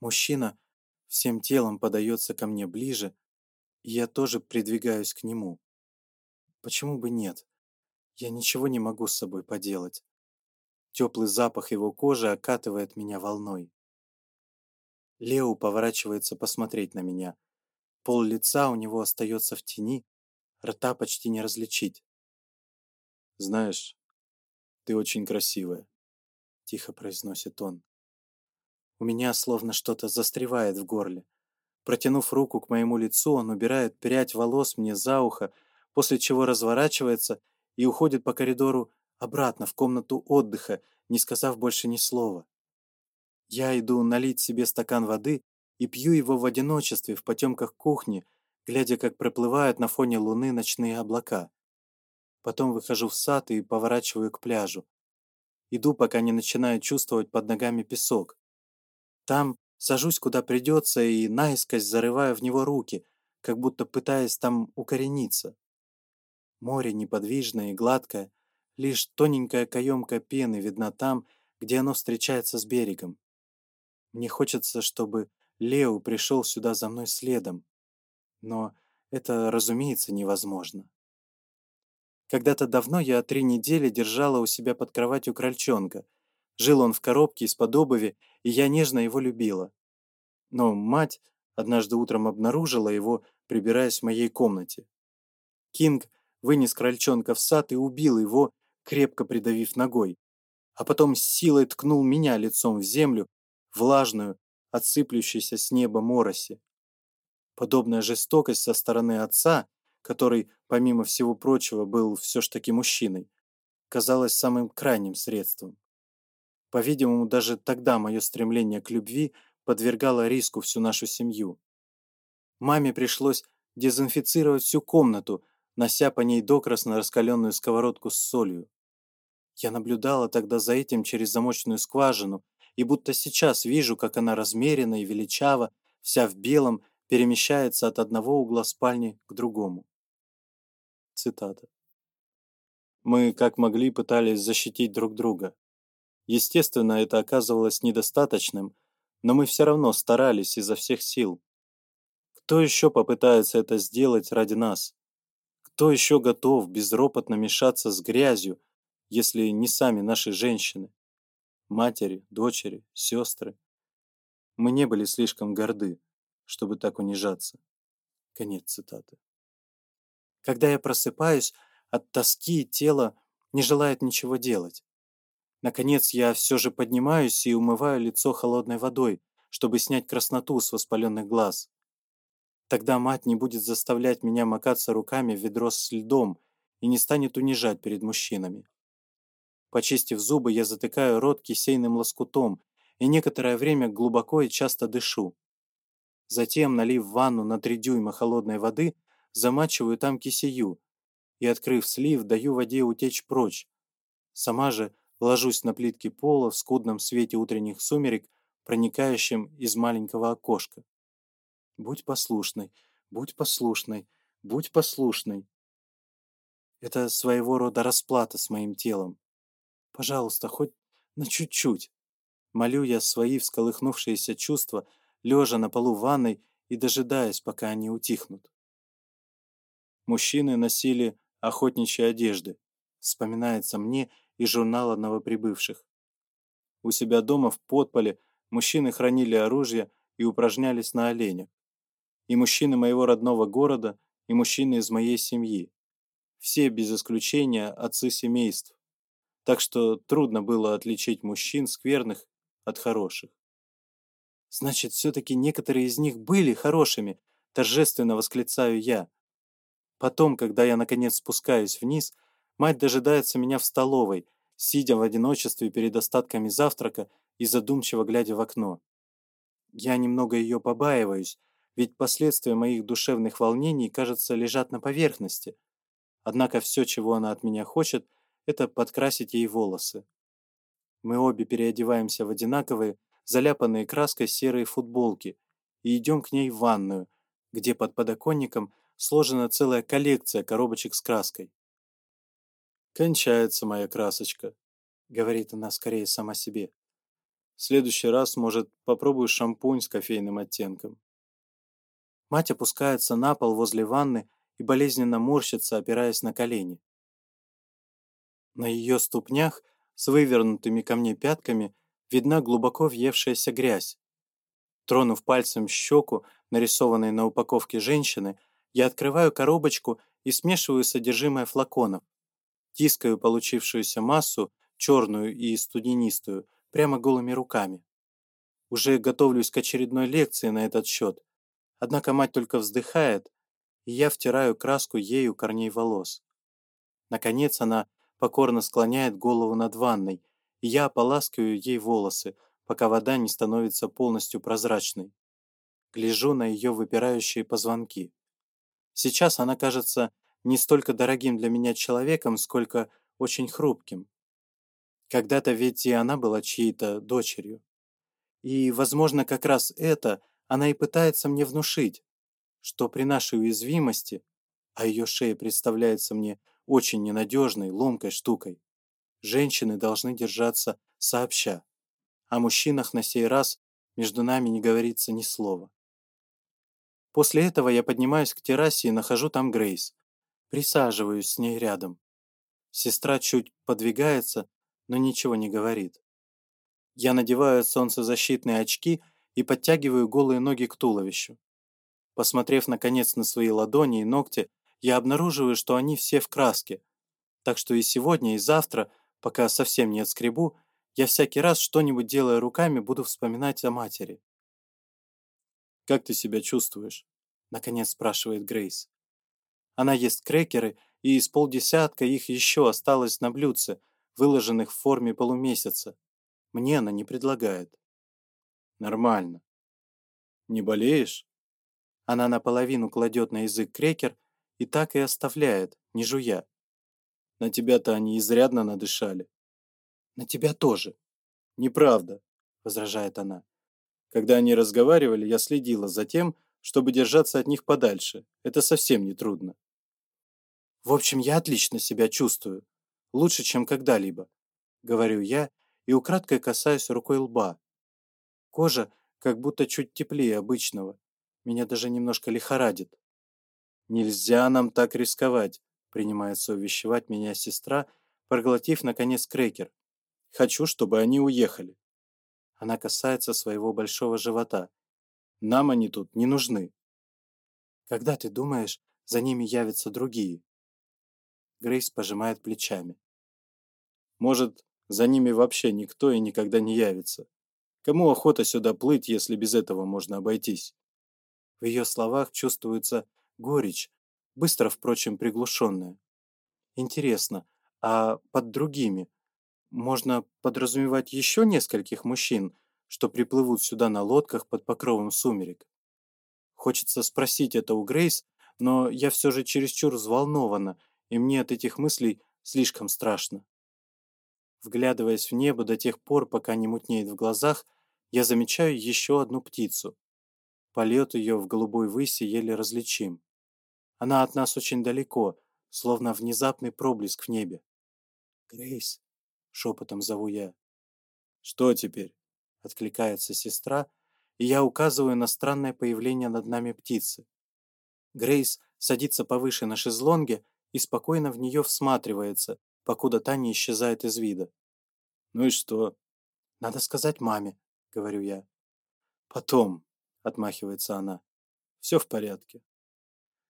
Мужчина всем телом подается ко мне ближе, и я тоже придвигаюсь к нему. Почему бы нет? Я ничего не могу с собой поделать. Теплый запах его кожи окатывает меня волной. Лео поворачивается посмотреть на меня. Пол лица у него остается в тени, рта почти не различить. «Знаешь, ты очень красивая», — тихо произносит он. У меня словно что-то застревает в горле. Протянув руку к моему лицу, он убирает прядь волос мне за ухо, после чего разворачивается и уходит по коридору обратно в комнату отдыха, не сказав больше ни слова. Я иду налить себе стакан воды и пью его в одиночестве в потемках кухни, глядя, как проплывают на фоне луны ночные облака. Потом выхожу в сад и поворачиваю к пляжу. Иду, пока не начинаю чувствовать под ногами песок. Там сажусь куда придется и наискось зарываю в него руки, как будто пытаясь там укорениться. Море неподвижное и гладкое, лишь тоненькая каемка пены видна там, где оно встречается с берегом. Мне хочется, чтобы Лео пришел сюда за мной следом, но это, разумеется, невозможно. Когда-то давно я три недели держала у себя под кроватью крольчонка — Жил он в коробке из-под обуви, и я нежно его любила. Но мать однажды утром обнаружила его, прибираясь в моей комнате. Кинг вынес крольчонка в сад и убил его, крепко придавив ногой, а потом с силой ткнул меня лицом в землю, влажную, отсыплющуюся с неба мороси. Подобная жестокость со стороны отца, который, помимо всего прочего, был все ж таки мужчиной, казалась самым крайним средством. По-видимому, даже тогда мое стремление к любви подвергало риску всю нашу семью. Маме пришлось дезинфицировать всю комнату, нося по ней докрасно раскаленную сковородку с солью. Я наблюдала тогда за этим через замочную скважину и будто сейчас вижу, как она размеренно и величаво, вся в белом, перемещается от одного угла спальни к другому. Цитата. Мы, как могли, пытались защитить друг друга. Естественно, это оказывалось недостаточным, но мы все равно старались изо всех сил. Кто еще попытается это сделать ради нас? Кто еще готов безропотно мешаться с грязью, если не сами наши женщины? Матери, дочери, сестры. Мы не были слишком горды, чтобы так унижаться. Конец цитаты. Когда я просыпаюсь, от тоски тело не желает ничего делать. Наконец я все же поднимаюсь и умываю лицо холодной водой, чтобы снять красноту с воспаленных глаз. Тогда мать не будет заставлять меня макаться руками в ведро с льдом и не станет унижать перед мужчинами. Почистив зубы, я затыкаю рот кисейным лоскутом и некоторое время глубоко и часто дышу. Затем, налив ванну на три дюйма холодной воды, замачиваю там кисею и, открыв слив, даю воде утечь прочь. Сама же ложусь на плитке пола в скудном свете утренних сумерек, проникающем из маленького окошка. «Будь послушной, будь послушной, будь послушной». Это своего рода расплата с моим телом. Пожалуйста, хоть на чуть-чуть. Молю я свои всколыхнувшиеся чувства, лежа на полу ванной и дожидаясь, пока они утихнут. Мужчины носили охотничьи одежды. Вспоминается мне, и журнала новоприбывших. У себя дома в подполе мужчины хранили оружие и упражнялись на оленях. И мужчины моего родного города, и мужчины из моей семьи. Все без исключения отцы семейств. Так что трудно было отличить мужчин скверных от хороших. «Значит, все-таки некоторые из них были хорошими», торжественно восклицаю я. Потом, когда я наконец спускаюсь вниз – Мать дожидается меня в столовой, сидя в одиночестве перед остатками завтрака и задумчиво глядя в окно. Я немного ее побаиваюсь, ведь последствия моих душевных волнений, кажется, лежат на поверхности. Однако все, чего она от меня хочет, это подкрасить ей волосы. Мы обе переодеваемся в одинаковые, заляпанные краской серые футболки и идем к ней в ванную, где под подоконником сложена целая коллекция коробочек с краской. «Кончается моя красочка», — говорит она скорее сама себе. «В следующий раз, может, попробую шампунь с кофейным оттенком». Мать опускается на пол возле ванны и болезненно морщится, опираясь на колени. На ее ступнях с вывернутыми ко мне пятками видна глубоко въевшаяся грязь. Тронув пальцем щеку, нарисованной на упаковке женщины, я открываю коробочку и смешиваю содержимое флаконов тискаю получившуюся массу, черную и студенистую, прямо голыми руками. Уже готовлюсь к очередной лекции на этот счет, однако мать только вздыхает, и я втираю краску ею корней волос. Наконец она покорно склоняет голову над ванной, и я ополаскиваю ей волосы, пока вода не становится полностью прозрачной. Гляжу на ее выпирающие позвонки. Сейчас она кажется не столько дорогим для меня человеком, сколько очень хрупким. Когда-то ведь и она была чьей-то дочерью. И, возможно, как раз это она и пытается мне внушить, что при нашей уязвимости, а ее шея представляется мне очень ненадежной, ломкой штукой, женщины должны держаться сообща. О мужчинах на сей раз между нами не говорится ни слова. После этого я поднимаюсь к террасе и нахожу там Грейс, Присаживаюсь с ней рядом. Сестра чуть подвигается, но ничего не говорит. Я надеваю солнцезащитные очки и подтягиваю голые ноги к туловищу. Посмотрев, наконец, на свои ладони и ногти, я обнаруживаю, что они все в краске. Так что и сегодня, и завтра, пока совсем не отскребу, я всякий раз что-нибудь делая руками, буду вспоминать о матери. «Как ты себя чувствуешь?» — наконец спрашивает Грейс. Она ест крекеры, и из полдесятка их еще осталось на блюдце, выложенных в форме полумесяца. Мне она не предлагает. Нормально. Не болеешь? Она наполовину кладет на язык крекер и так и оставляет, не жуя. На тебя-то они изрядно надышали. На тебя тоже. Неправда, возражает она. Когда они разговаривали, я следила за тем, чтобы держаться от них подальше. Это совсем не трудно. В общем, я отлично себя чувствую. Лучше, чем когда-либо. Говорю я и украдкой касаюсь рукой лба. Кожа как будто чуть теплее обычного. Меня даже немножко лихорадит. «Нельзя нам так рисковать», — принимается увещевать меня сестра, проглотив, наконец, крекер. «Хочу, чтобы они уехали». Она касается своего большого живота. «Нам они тут не нужны». «Когда, ты думаешь, за ними явятся другие?» Грейс пожимает плечами. Может, за ними вообще никто и никогда не явится. Кому охота сюда плыть, если без этого можно обойтись? В ее словах чувствуется горечь, быстро, впрочем, приглушенная. Интересно, а под другими можно подразумевать еще нескольких мужчин, что приплывут сюда на лодках под покровом сумерек? Хочется спросить это у Грейс, но я все же чересчур взволнована, и мне от этих мыслей слишком страшно. Вглядываясь в небо до тех пор, пока не мутнеет в глазах, я замечаю еще одну птицу. Полет ее в голубой выси еле различим. Она от нас очень далеко, словно внезапный проблеск в небе. «Грейс!» — шепотом зову я. «Что теперь?» — откликается сестра, и я указываю на странное появление над нами птицы. Грейс садится повыше на шезлонге и спокойно в нее всматривается, покуда та не исчезает из вида. «Ну и что?» «Надо сказать маме», — говорю я. «Потом», — отмахивается она. «Все в порядке.